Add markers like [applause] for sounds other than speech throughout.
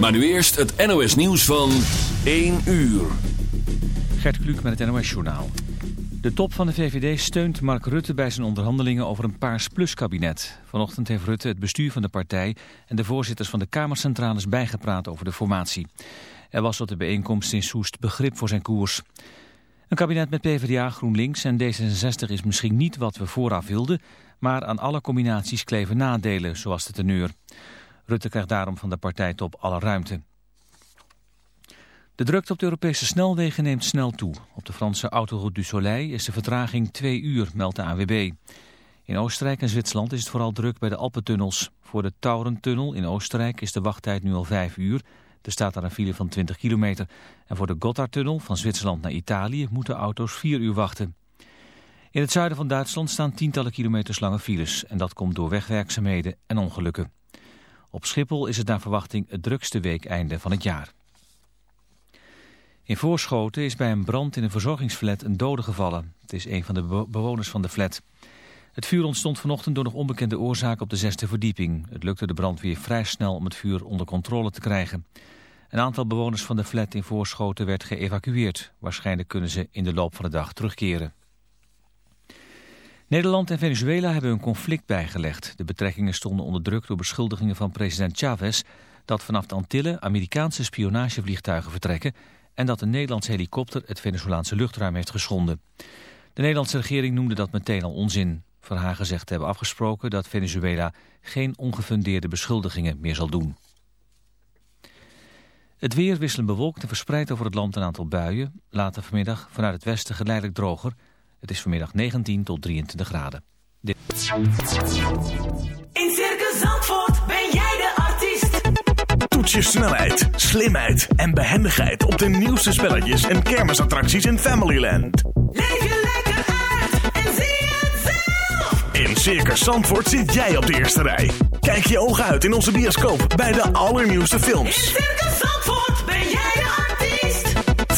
Maar nu eerst het NOS nieuws van 1 uur. Gert Kluk met het NOS Journaal. De top van de VVD steunt Mark Rutte bij zijn onderhandelingen over een Paars Plus kabinet. Vanochtend heeft Rutte het bestuur van de partij en de voorzitters van de Kamercentrales bijgepraat over de formatie. Er was op de bijeenkomst in Soest begrip voor zijn koers. Een kabinet met PvdA, GroenLinks en D66 is misschien niet wat we vooraf wilden, maar aan alle combinaties kleven nadelen, zoals de teneur. Rutte krijgt daarom van de partijtop alle ruimte. De drukte op de Europese snelwegen neemt snel toe. Op de Franse autoroute du Soleil is de vertraging twee uur, meldt de AWB. In Oostenrijk en Zwitserland is het vooral druk bij de Alpentunnels. Voor de Taurentunnel in Oostenrijk is de wachttijd nu al vijf uur. Er staat daar een file van 20 kilometer. En voor de Gotthardtunnel van Zwitserland naar Italië moeten auto's vier uur wachten. In het zuiden van Duitsland staan tientallen kilometers lange files. En dat komt door wegwerkzaamheden en ongelukken. Op Schiphol is het naar verwachting het drukste weekeinde van het jaar. In Voorschoten is bij een brand in een verzorgingsflat een dode gevallen. Het is een van de bewoners van de flat. Het vuur ontstond vanochtend door nog onbekende oorzaak op de zesde verdieping. Het lukte de brandweer vrij snel om het vuur onder controle te krijgen. Een aantal bewoners van de flat in Voorschoten werd geëvacueerd. Waarschijnlijk kunnen ze in de loop van de dag terugkeren. Nederland en Venezuela hebben een conflict bijgelegd. De betrekkingen stonden onder druk door beschuldigingen van president Chavez... dat vanaf de Antillen Amerikaanse spionagevliegtuigen vertrekken... en dat een Nederlandse helikopter het Venezolaanse luchtruim heeft geschonden. De Nederlandse regering noemde dat meteen al onzin. Verhagen zegt te hebben afgesproken dat Venezuela geen ongefundeerde beschuldigingen meer zal doen. Het weer wisselend bewolkt en verspreid over het land een aantal buien. Later vanmiddag vanuit het westen geleidelijk droger... Het is vanmiddag 19 tot 23 graden. In Circus Zandvoort ben jij de artiest. Toets je snelheid, slimheid en behendigheid op de nieuwste spelletjes en kermisattracties in Familyland. Leef je lekker uit en zie het zelf. In Circus Zandvoort zit jij op de eerste rij. Kijk je ogen uit in onze bioscoop bij de allernieuwste In films. Circus Zandvoort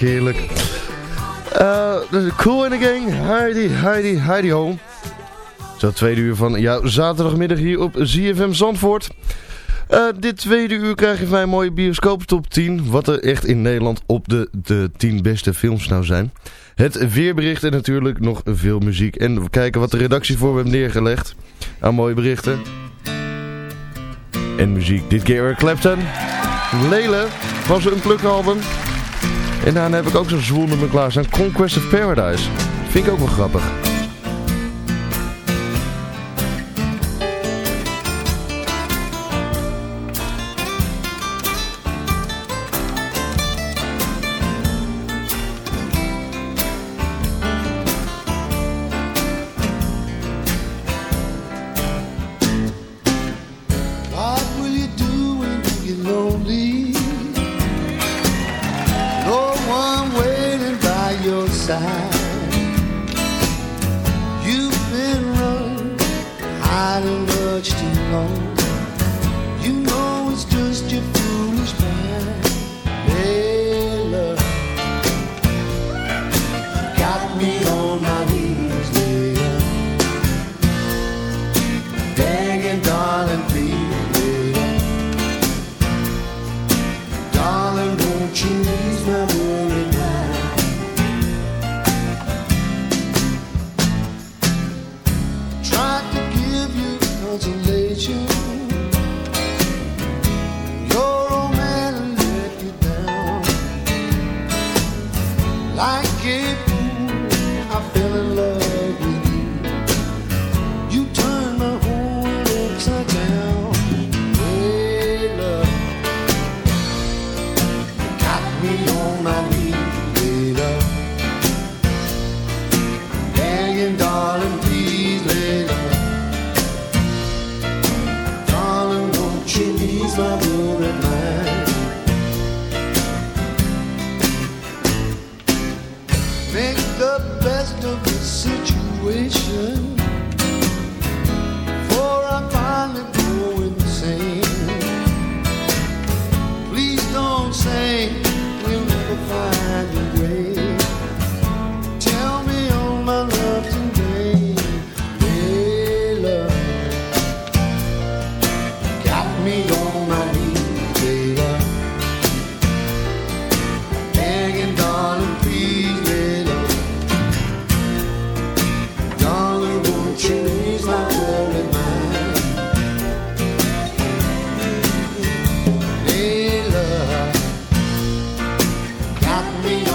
Heerlijk. Eh, dus cool in the gang. Heidi, Heidi, Heidi ho. Zo tweede uur van jouw zaterdagmiddag hier op ZFM Zandvoort. Eh, dit tweede uur krijg je van een mooie bioscoop top 10. Wat er echt in Nederland op de, de 10 beste films nou zijn. Het weerbericht en natuurlijk nog veel muziek. En we kijken wat de redactie voor hebben neergelegd. Aan mooie berichten. En muziek. Dit keer Eric Clapton. Lele van zijn Unplugged album. En daarna heb ik ook zo'n zwoel nummer staan. Conquest of Paradise. Vind ik ook wel grappig. Hiding much too long. You know it's just your foolish mind. Hey, me.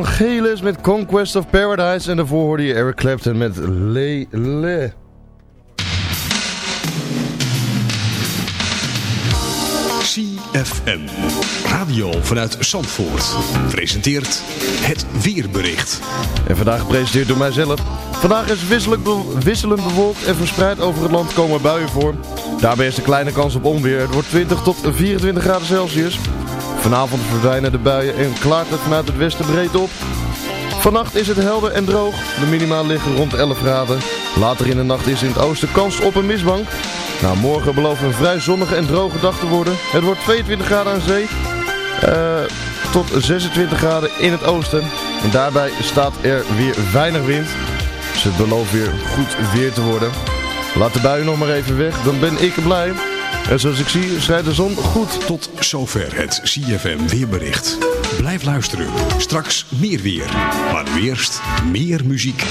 Van Gelis met Conquest of Paradise. En daarvoor hoorde je Eric Clapton met Le Le. CFM. Radio vanuit Zandvoort. Presenteert het weerbericht. En vandaag gepresenteerd door mijzelf. Vandaag is wisselend, be- wisselend bewolkt en verspreid over het land komen buien voor. Daarbij is de kleine kans op onweer. Het wordt 20 tot 24 graden Celsius. Vanavond verdwijnen de buien en klaart het vanuit het westen breed op. Vannacht is het helder en droog. De minima liggen rond 11 graden. Later in de nacht is in het oosten kans op een mistbank. Nou, morgen belooft een vrij zonnige en droge dag te worden. Het wordt 22 graden aan zee. eh, tot 26 graden in het oosten. En daarbij staat er weer weinig wind. Dus het belooft weer goed weer te worden. Laat de buien nog maar even weg, dan ben ik blij. En zoals ik zie, schijnt de zon goed. Tot zover het CFM weerbericht. Blijf luisteren. Straks meer weer. Maar eerst meer muziek.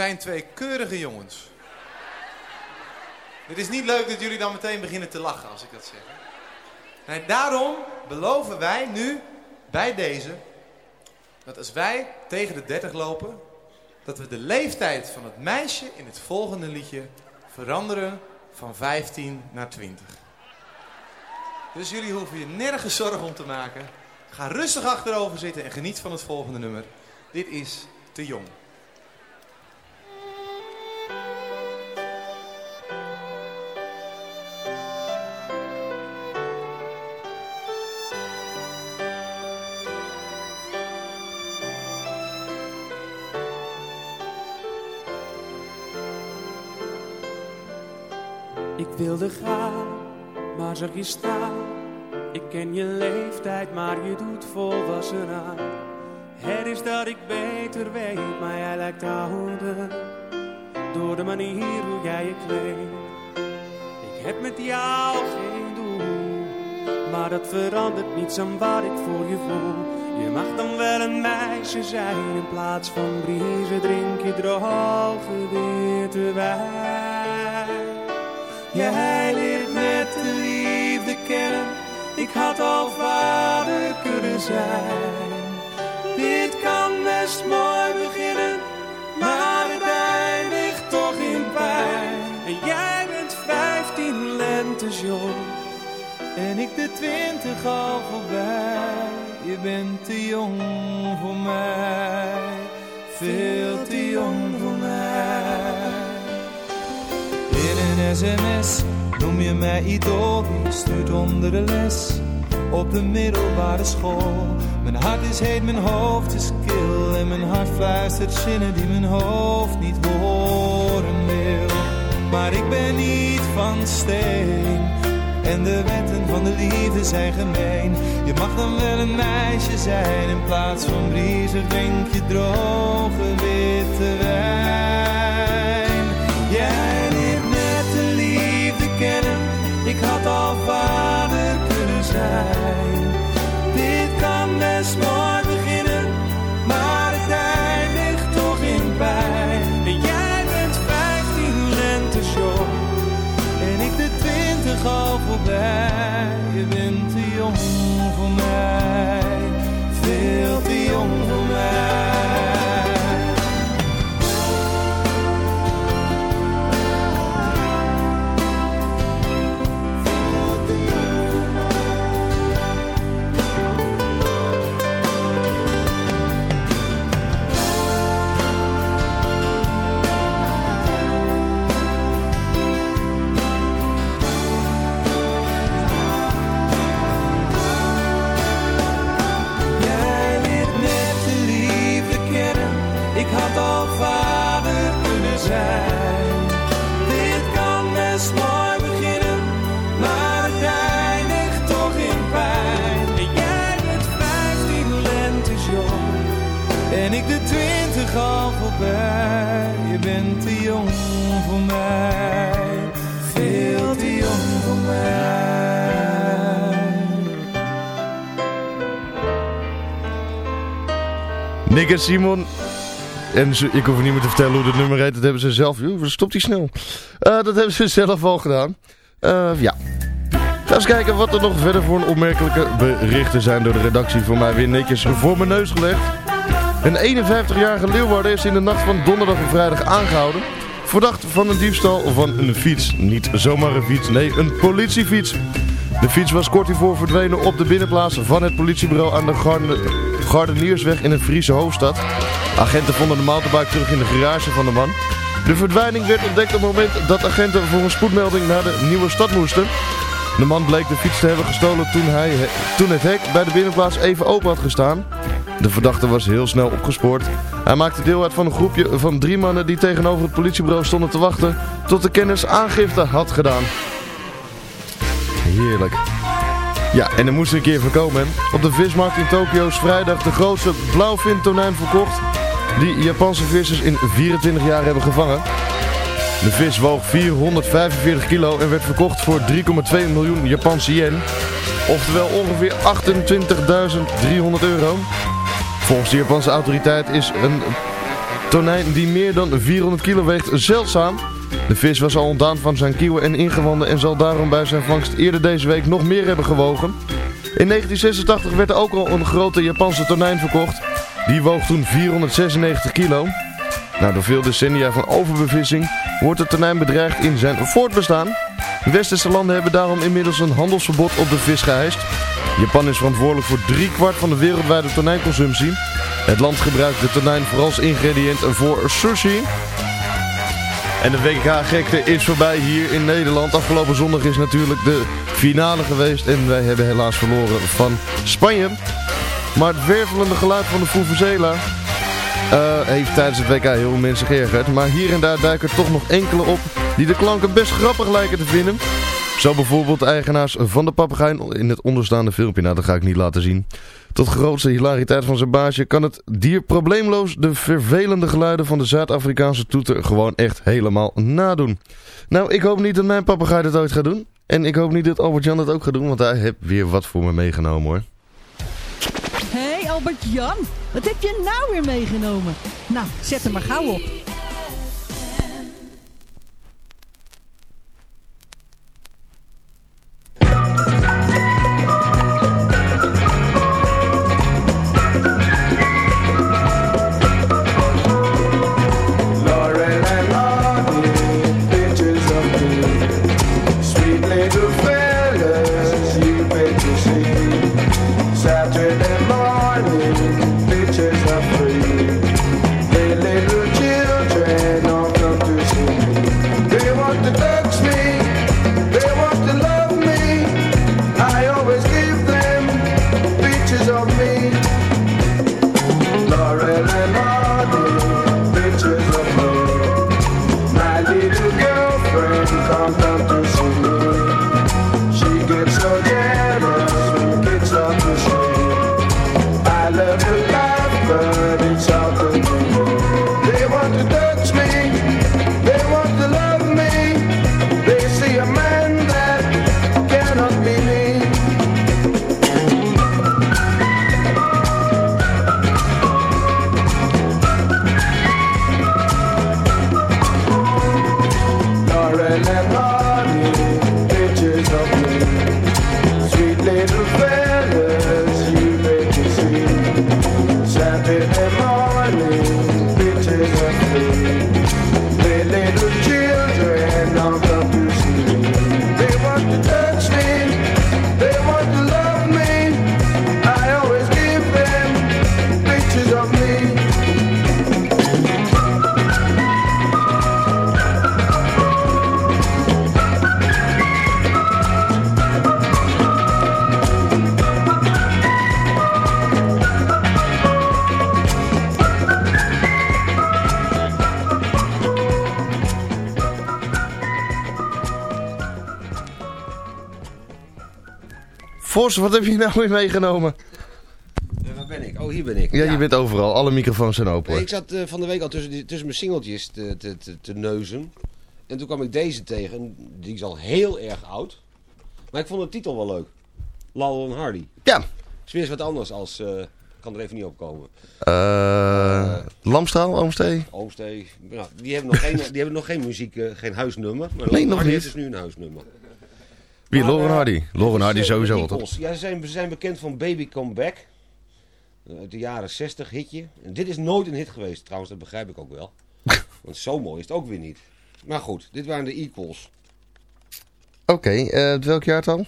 Zijn twee keurige jongens. Het is niet leuk dat jullie dan meteen beginnen te lachen als ik dat zeg. Nee, daarom beloven wij nu bij deze dat als wij tegen de 30 lopen, dat we de leeftijd van het meisje in het volgende liedje veranderen van 15 naar 20. Dus jullie hoeven je nergens zorgen om te maken. Ga rustig achterover zitten en geniet van het volgende nummer. Dit is te jong. Je staan. Ik ken je leeftijd, maar je doet volwassen aan. Het is dat ik beter weet, maar jij lijkt ouder. Door de manier hoe jij je kleedt. Ik heb met jou geen doel, maar dat verandert niets aan wat ik voor je voel. Je mag dan wel een meisje zijn, in plaats van briezen drink je droge witte wijn. Jij had al vader kunnen zijn. Dit kan best mooi beginnen, maar het eindigt toch in pijn. En jij bent vijftien lentes jong, en ik de twintig al voorbij. Je bent te jong voor mij, veel te jong voor mij. In een sms noem je mij idool, je stuurt onder de les op de middelbare school. Mijn hart is heet, mijn hoofd is kil en mijn hart fluistert zinnen die mijn hoofd niet horen wil. Maar ik ben niet van steen en de wetten van de liefde zijn gemeen. Je mag dan wel een meisje zijn in plaats van briezer drink je droge witte wijn. Jij leert net de liefde kennen, ik had al vader kunnen Nick en Simon. En ik hoef niet meer te vertellen hoe het nummer heet. Dat hebben ze zelf. Joh, stopt die snel. Eh, dat hebben ze zelf al gedaan. Eh, ja. Ga eens kijken wat er nog verder voor een opmerkelijke berichten zijn door de redactie voor mij weer netjes voor mijn neus gelegd. Een 51-jarige Leeuwarden is in de nacht van donderdag en vrijdag aangehouden. Verdacht van een diefstal van een fiets. Niet zomaar een fiets, nee een politiefiets. De fiets was kort hiervoor verdwenen op de binnenplaats van het politiebureau aan de Garde Gardeniersweg in een Friese hoofdstad. Agenten vonden de mountainbike terug in de garage van de man. De verdwijning werd ontdekt op het moment dat agenten voor een spoedmelding naar de nieuwe stad moesten. De man bleek de fiets te hebben gestolen toen, hij, toen het hek bij de binnenplaats even open had gestaan. De verdachte was heel snel opgespoord. Hij maakte deel uit van een groepje van drie mannen die tegenover het politiebureau stonden te wachten tot de kennis aangifte had gedaan. Heerlijk. Ja, en er moest een keer voorkomen. Op de vismarkt in Tokio is vrijdag de grootste blauwvintonijn verkocht die Japanse vissers in 24 jaar hebben gevangen. De vis woog 445 kilo en werd verkocht voor 3,2 miljoen Japanse yen. Oftewel ongeveer 28.300 euro. Volgens de Japanse autoriteit is een tonijn die meer dan 400 kilo weegt zeldzaam. De vis was al ontdaan van zijn kieuwen en ingewanden en zal daarom bij zijn vangst eerder deze week nog meer hebben gewogen. In 1986 werd er ook al een grote Japanse tonijn verkocht. Die woog toen 496 kilo. Na door veel decennia van overbevissing wordt de tonijn bedreigd in zijn voortbestaan. Westerse landen hebben daarom inmiddels een handelsverbod op de vis geëist. Japan is verantwoordelijk voor driekwart van de wereldwijde tonijnconsumptie. Het land gebruikt de tonijn vooral als ingrediënt voor sushi. En de WK-gekte is voorbij hier in Nederland. Afgelopen zondag is natuurlijk de finale geweest en wij hebben helaas verloren van Spanje. Maar het wervelende geluid van de Vuvuzela eh, heeft tijdens het WK heel veel mensen geërgerd. Maar hier en daar duiken er toch nog enkele op die de klanken best grappig lijken te vinden. Zo bijvoorbeeld de eigenaars van de papegaai in het onderstaande filmpje. Nou, dat ga ik niet laten zien. Tot grootste hilariteit van zijn baasje kan het dier probleemloos de vervelende geluiden van de Zuid-Afrikaanse toeter gewoon echt helemaal nadoen. Nou, ik hoop niet dat mijn papegaai dat ooit gaat doen. En ik hoop niet dat Albert-Jan dat ook gaat doen, want hij heeft weer wat voor me meegenomen hoor. Hé hey Albert-Jan, wat heb je nou weer meegenomen? Nou, zet hem maar gauw op. Vos, wat heb je nou weer meegenomen? Waar ben ik? Oh, hier ben ik. Ja, je bent overal. Alle microfoons zijn open. Nee, ik zat eh, van de week al tussen, die- tussen mijn singeltjes te, te, te, te neuzen. En toen kwam ik deze tegen. Die is al heel erg oud. Maar ik vond de titel wel leuk. En Hardy. Ja. Het is weer eens wat anders als... eh, ik kan er even niet op komen. Eh Lamstraal, Oomstee? Oomstee. Nou, die, hebben nog geen, die hebben nog geen muziek, geen huisnummer. Maar Nee, nog Hardy niet. heeft dus nu een huisnummer. Wie? Maar, Lauren eh, Hardy. Lauren Hardy sowieso toch? Ja, ze zijn, ze zijn bekend van Baby Come Back. Eh, Uit de jaren 60 hitje. En dit is nooit een hit geweest trouwens, dat begrijp ik ook wel. [laughs] Want zo mooi is het ook weer niet. Maar goed, dit waren de Equals. Oké, eh, welk jaartal?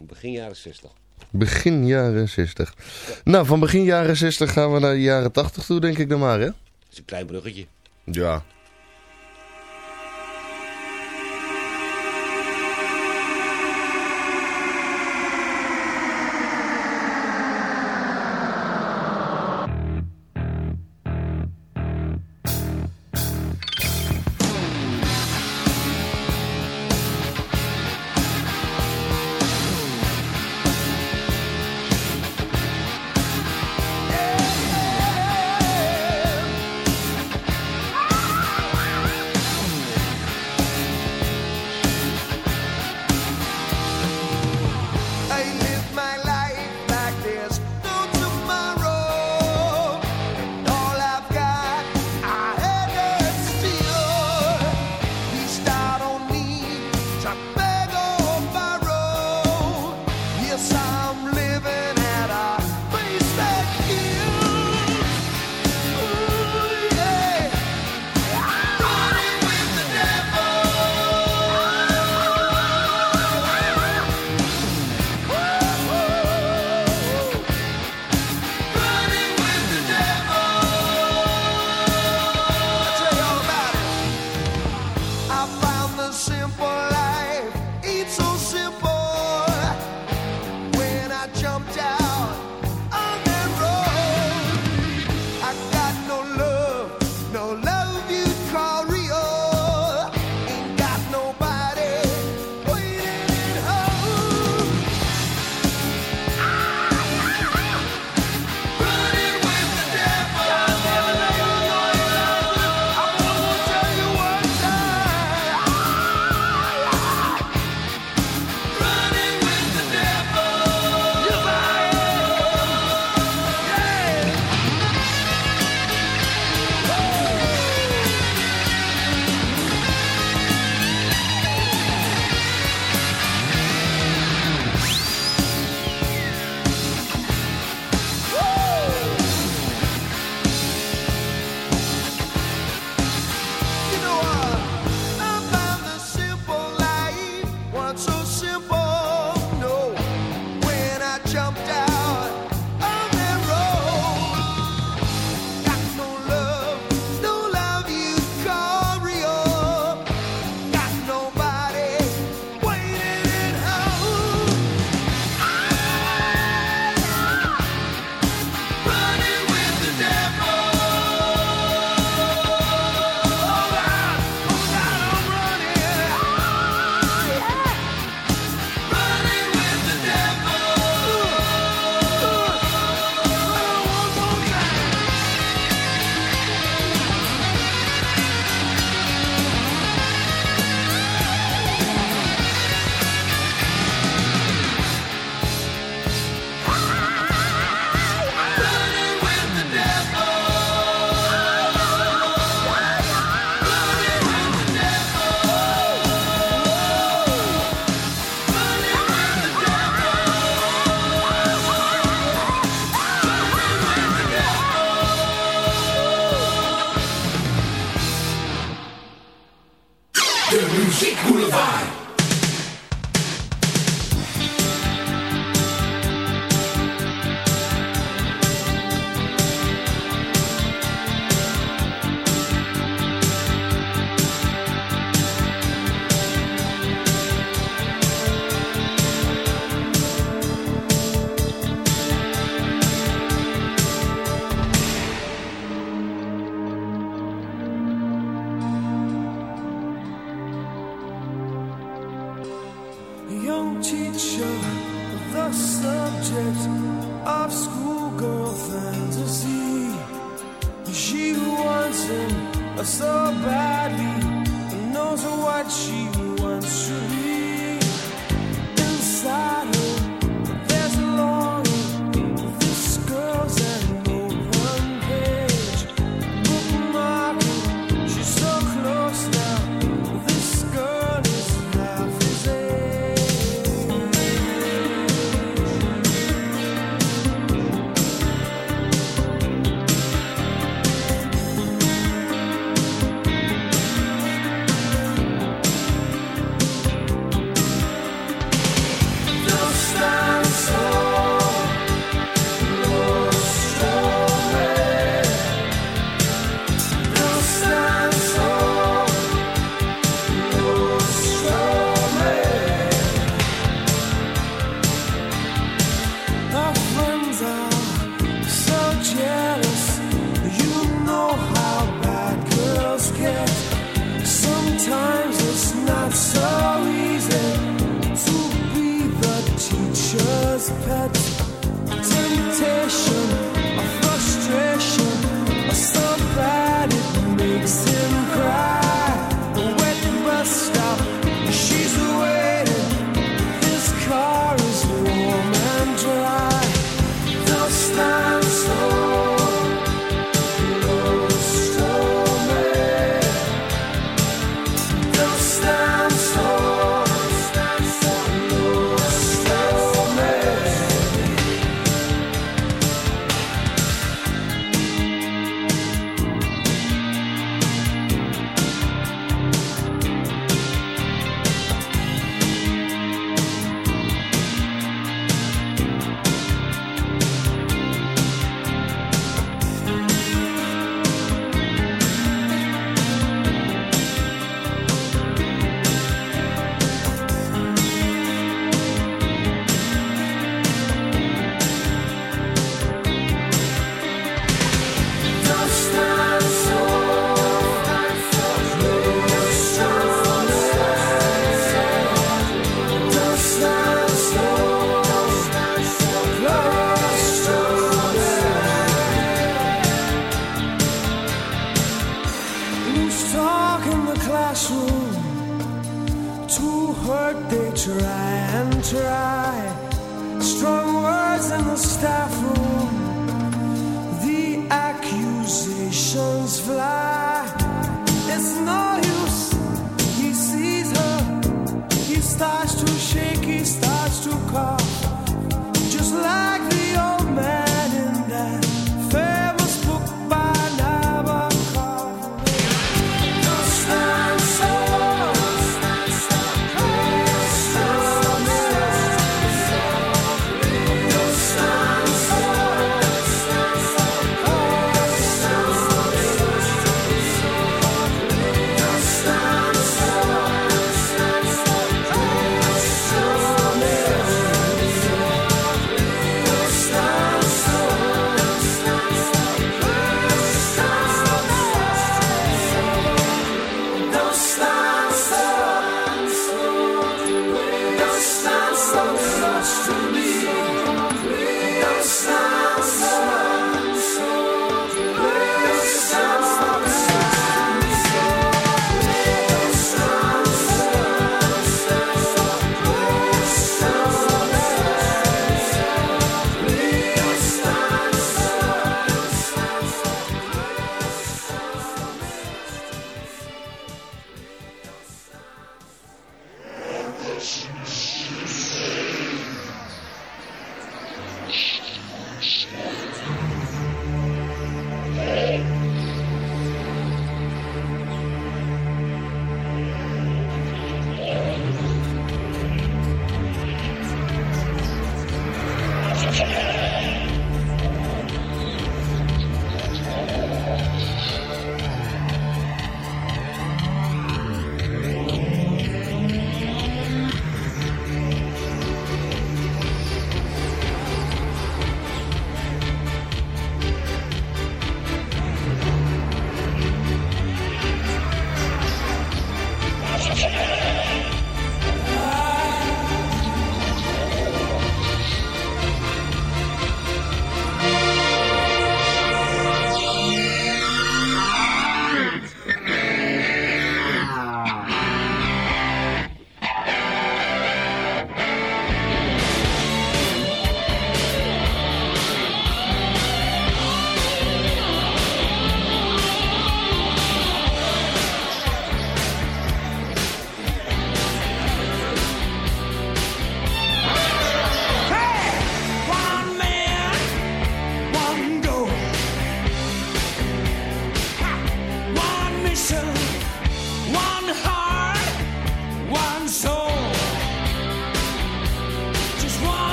Begin jaren 60. Begin jaren 60. Nou, van begin jaren 60 gaan we naar de jaren 80 toe, denk ik dan maar, hè? Dat is een klein bruggetje. Ja.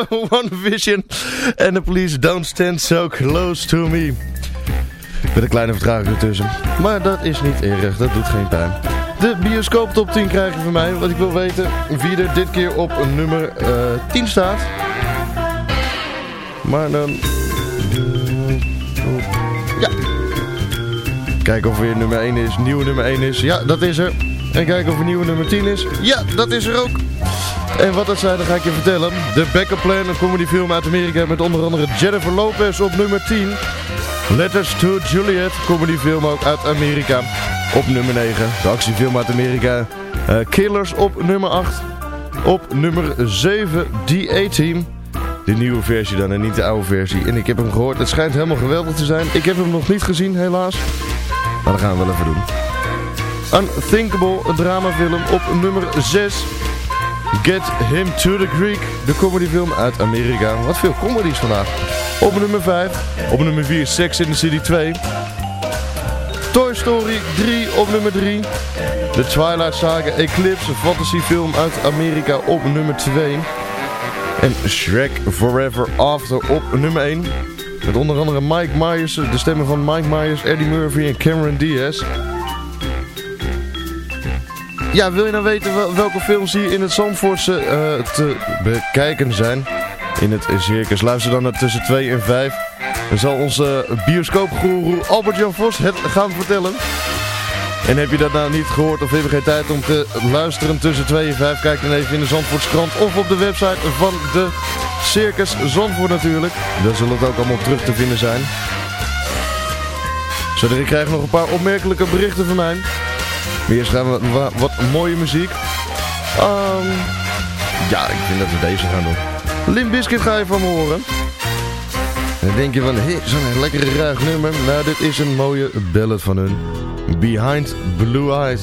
[laughs] One Vision en The Police Don't Stand So Close To Me. Met een kleine vertraging ertussen. Maar dat is niet erg, dat doet geen pijn. De bioscoop top 10 krijg je van mij. Wat ik wil weten, wie er dit keer op nummer eh 10 staat. Maar dan... Ja. Kijken of weer nummer 1 is, nieuwe nummer 1 is. Ja, dat is er. En kijken of er nieuwe nummer 10 is. Ja, dat is er ook. En wat dat zijn, dat ga ik je vertellen. The Backup Plan, een comedyfilm uit Amerika met onder andere Jennifer Lopez op nummer 10. Letters to Juliet, comedyfilm ook uit Amerika op nummer 9. De actiefilm uit Amerika. eh, Killers op nummer 8. Op nummer 7, The A-Team. De nieuwe versie dan en niet de oude versie. En ik heb hem gehoord, het schijnt helemaal geweldig te zijn. Ik heb hem nog niet gezien, helaas. Maar dat gaan we wel even doen. Unthinkable, een dramafilm op nummer 6. Get Him to the Greek, de comedyfilm uit Amerika. Wat veel comedies vandaag. Op nummer 5. Op nummer 4 Sex in the City 2. Toy Story 3 op nummer 3. The Twilight Saga Eclipse, een fantasyfilm uit Amerika op nummer 2. En Shrek Forever After op nummer 1. Met onder andere Mike Myers, de stemmen van Mike Myers, Eddie Murphy en Cameron Diaz. Ja, wil je nou weten wel- welke films hier in het Zandvoortse eh, te bekijken zijn? In het circus. Luister dan naar tussen 2 en 5. Dan zal onze bioscoopgoeroe Albert-Jan Vos het gaan vertellen. En heb je dat nou niet gehoord of heb je geen tijd om te luisteren tussen 2 en 5? Kijk dan even in de Zandvoortskrant of op de website van de Circus Zandvoort natuurlijk. Daar zal het ook allemaal terug te vinden zijn. Zodat ik krijg nog een paar opmerkelijke berichten van mij. Maar eerst gaan we wa- wat mooie muziek. Ehm, ja, ik vind dat we deze gaan doen. Limp Bizkit ga je van me horen. En dan denk je van, hé, zo'n lekkere ruig nummer. Nou, dit is een mooie ballad van hun. Behind Blue Eyes.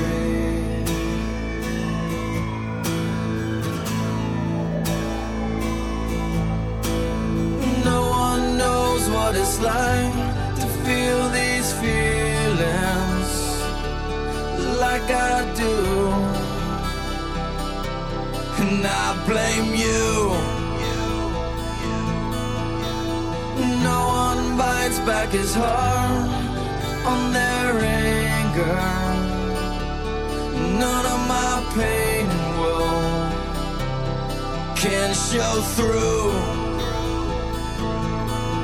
Like to feel these feelings like I do. And I blame you. No one bites back his heart on their anger. None of my pain woe can show through.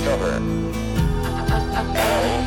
Discover. [laughs]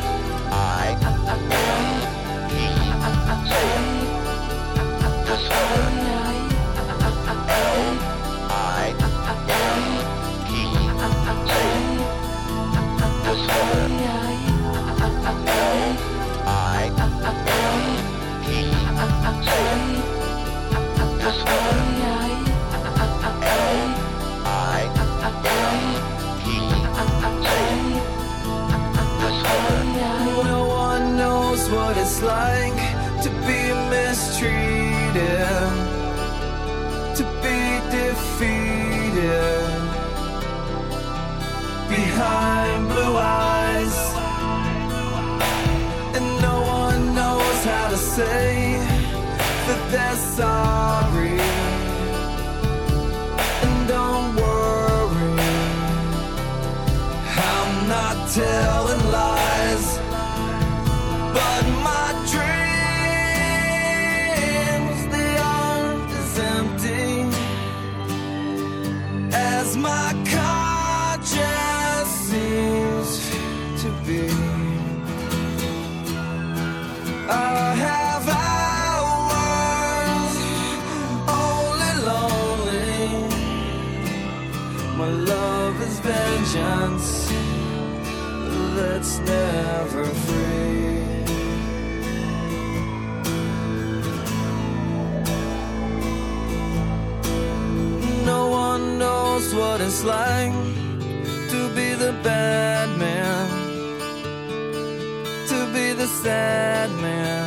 the sad man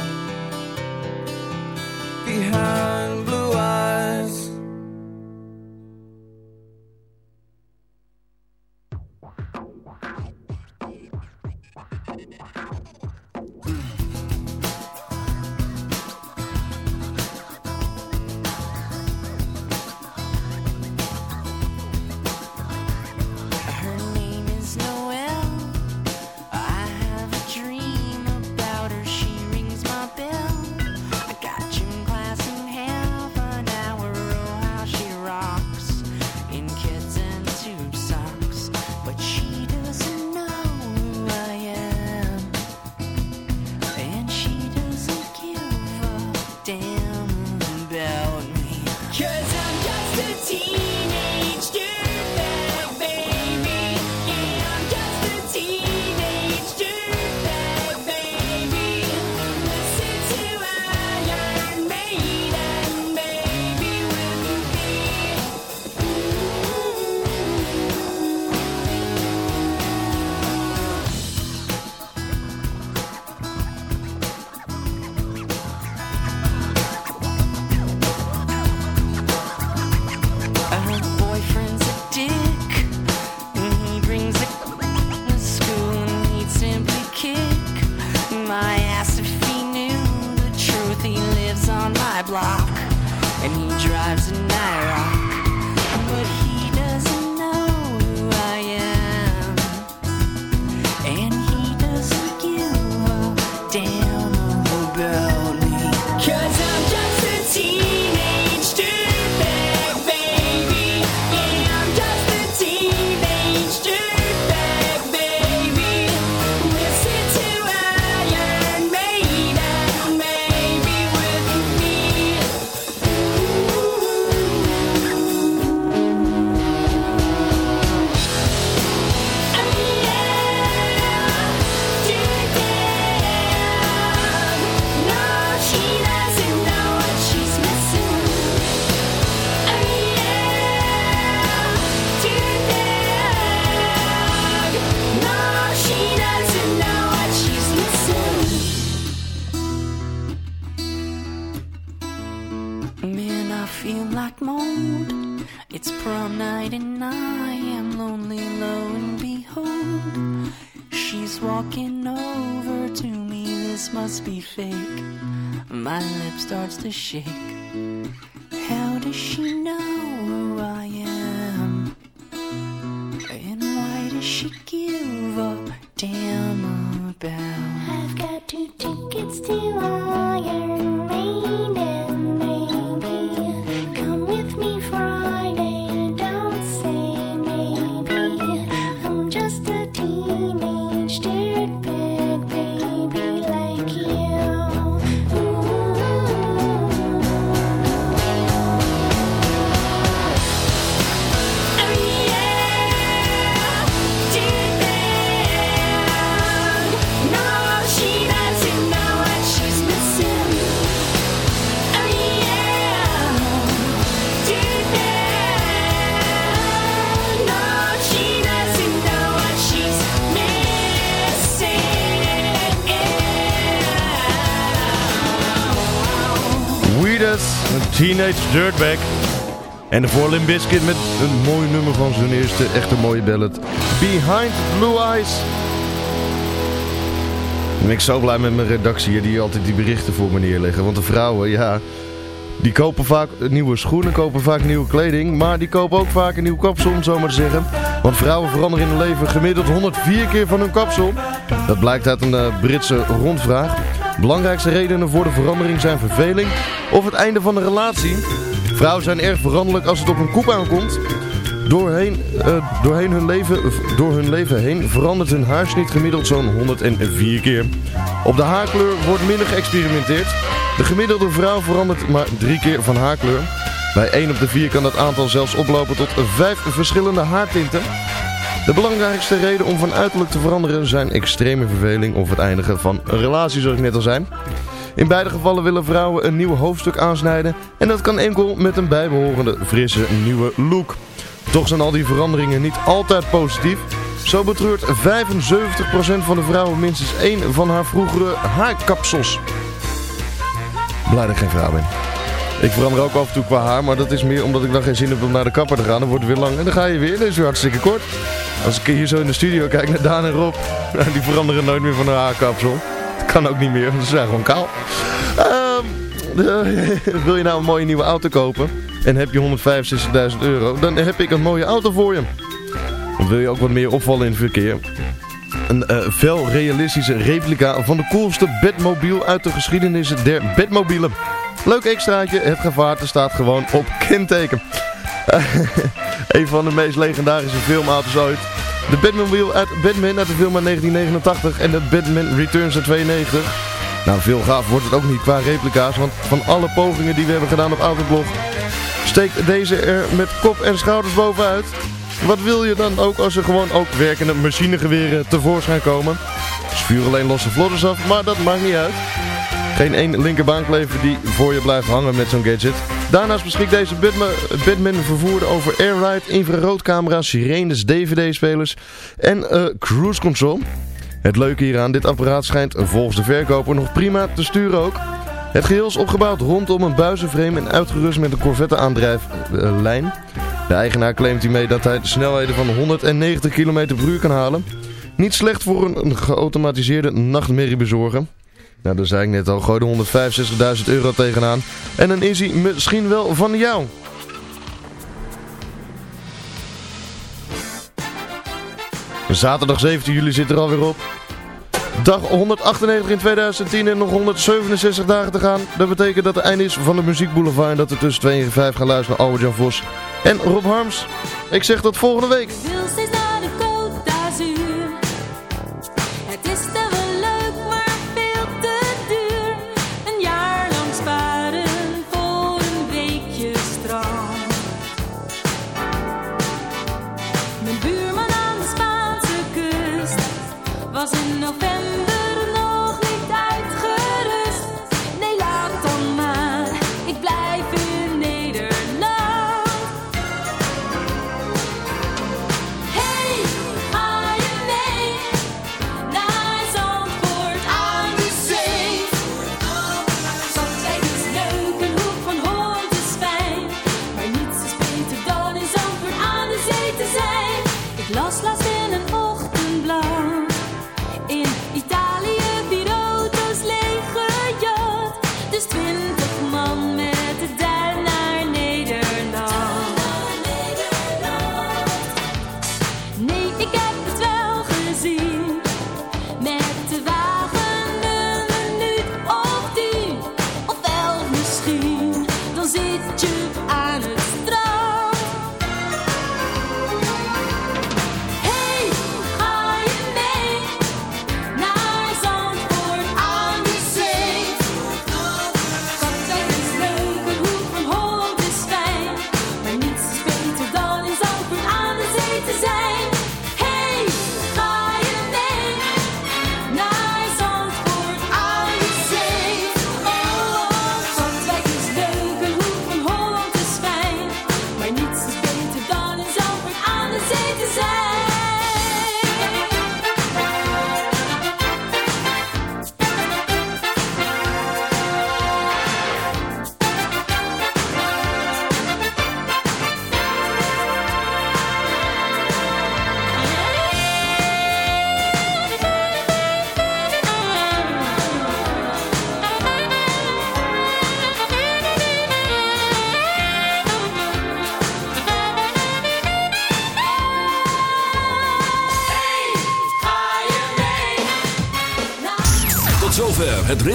een teenage dirtbag. En de Limp Biscuit met een mooi nummer van zijn eerste echte mooie ballad. Behind Blue Eyes. Ik ik zo blij met mijn redactie hier, die altijd die berichten voor me neerleggen. Want de vrouwen, ja, die kopen vaak nieuwe schoenen, kopen vaak nieuwe kleding. Maar die kopen ook vaak een nieuw kapsel, om zo maar te zeggen. Want vrouwen veranderen in hun leven gemiddeld 104 keer van hun kapsel. Dat blijkt uit een eh, Britse rondvraag. Belangrijkste redenen voor de verandering zijn verveling of het einde van de relatie. Vrouwen zijn erg veranderlijk als het op een koep aankomt. Doorheen, eh, doorheen hun leven, door hun leven heen verandert hun haarsnit gemiddeld zo'n 104 keer. Op de haarkleur wordt minder geëxperimenteerd. De gemiddelde vrouw verandert maar drie keer van haarkleur. Bij 1 op de 4 kan dat aantal zelfs oplopen tot 5 verschillende haartinten. De belangrijkste reden om van uiterlijk te veranderen zijn extreme verveling of het eindigen van een relatie zoals ik net al zei. In beide gevallen willen vrouwen een nieuw hoofdstuk aansnijden en dat kan enkel met een bijbehorende frisse nieuwe look. Toch zijn al die veranderingen niet altijd positief. Zo betreurt 75% van de vrouwen minstens één van haar vroegere haarkapsels. Blij dat ik geen vrouw ben. Ik verander ook af en toe qua haar, maar dat is meer omdat ik dan geen zin heb om naar de kapper te gaan. Dan wordt het weer lang en dan ga je weer. Dat is weer hartstikke kort. Als ik hier zo in de studio kijk naar Daan en Rob, [laughs] die veranderen nooit meer van hun haarkapsel. Dat kan ook niet meer, want ze zijn gewoon kaal. Ehm, [laughs] wil je nou een mooie nieuwe auto kopen en heb je 165.000 euro, dan heb ik een mooie auto voor je. Want wil je ook wat meer opvallen in het verkeer? Een eh fel realistische replica van de coolste bedmobiel uit de geschiedenis der bedmobielen. Leuk extraatje, het gevaarte staat gewoon op kenteken. [laughs] een van de meest legendarische filmauto's ooit. De Batmobile uit Batman uit de film uit 1989 en de Batman Returns uit 92. Nou, veel gaaf wordt het ook niet qua replica's, want van alle pogingen die we hebben gedaan op Autoblog, steekt deze er met kop en schouders bovenuit. Wat wil je dan ook als er gewoon ook werkende machinegeweren tevoorschijn komen? Vuren alleen losse vlodders af, maar dat maakt niet uit. Geen één linkerbaanklever die voor je blijft hangen met zo'n gadget. Daarnaast beschikt deze Batman, Batman vervoerde over airride, infraroodcamera's, sirenes, dvd-spelers en eh, cruise control. Het leuke hieraan, dit apparaat schijnt volgens de verkoper nog prima te sturen ook. Het geheel is opgebouwd rondom een buizenframe en uitgerust met een Corvette aandrijflijn. De eigenaar claimt hiermee dat hij de snelheden van 190 km per uur kan halen. Niet slecht voor een, een geautomatiseerde nachtmerriebezorger. Nou, dat zei ik net al. Gooi er 165.000 euro tegenaan. En dan is hij misschien wel van jou. Zaterdag 17 juli zit er alweer op. Dag 198 in 2010 en nog 167 dagen te gaan. Dat betekent dat het einde is van de Muziek Boulevard. En dat we tussen 2 en 5 gaan luisteren naar Albert-Jan Vos en Rob Harms. Ik zeg tot volgende week.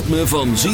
Ritme van ZFM.